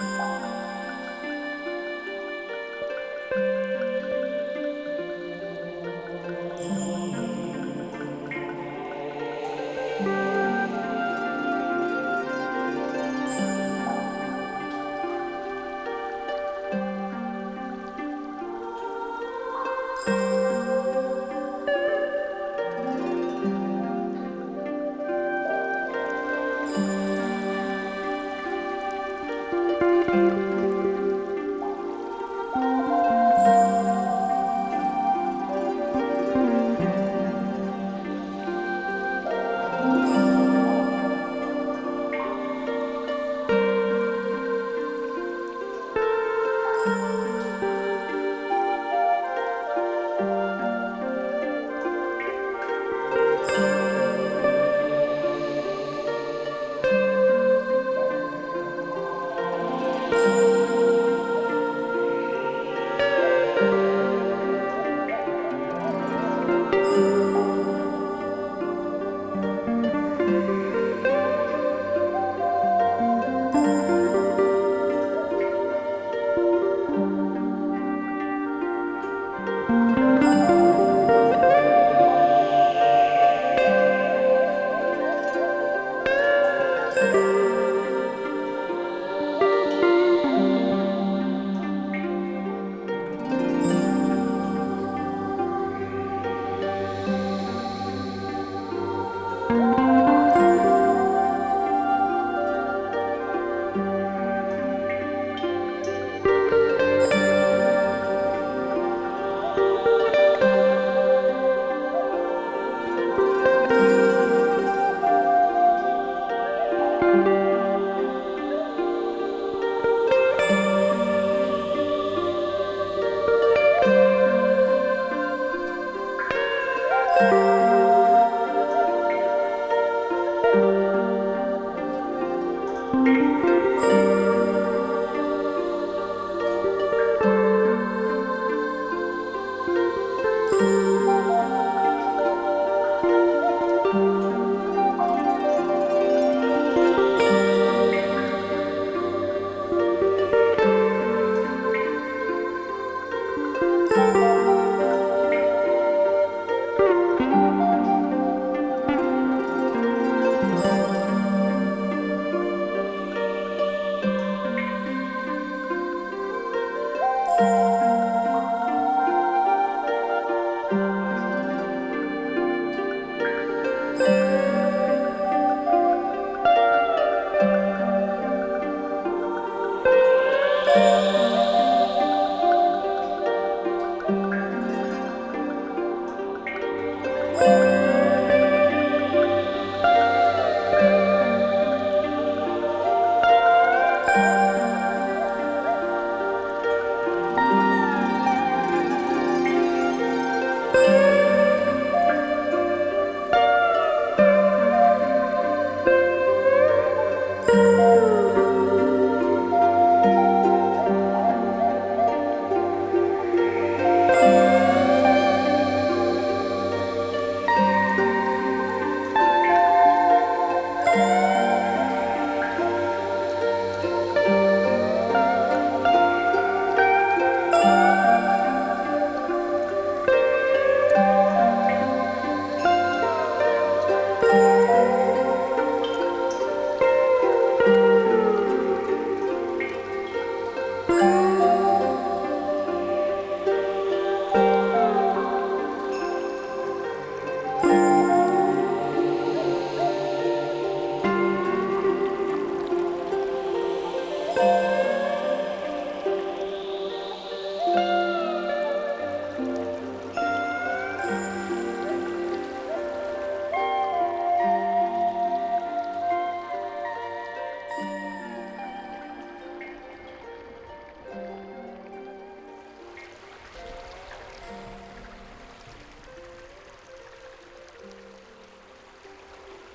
Música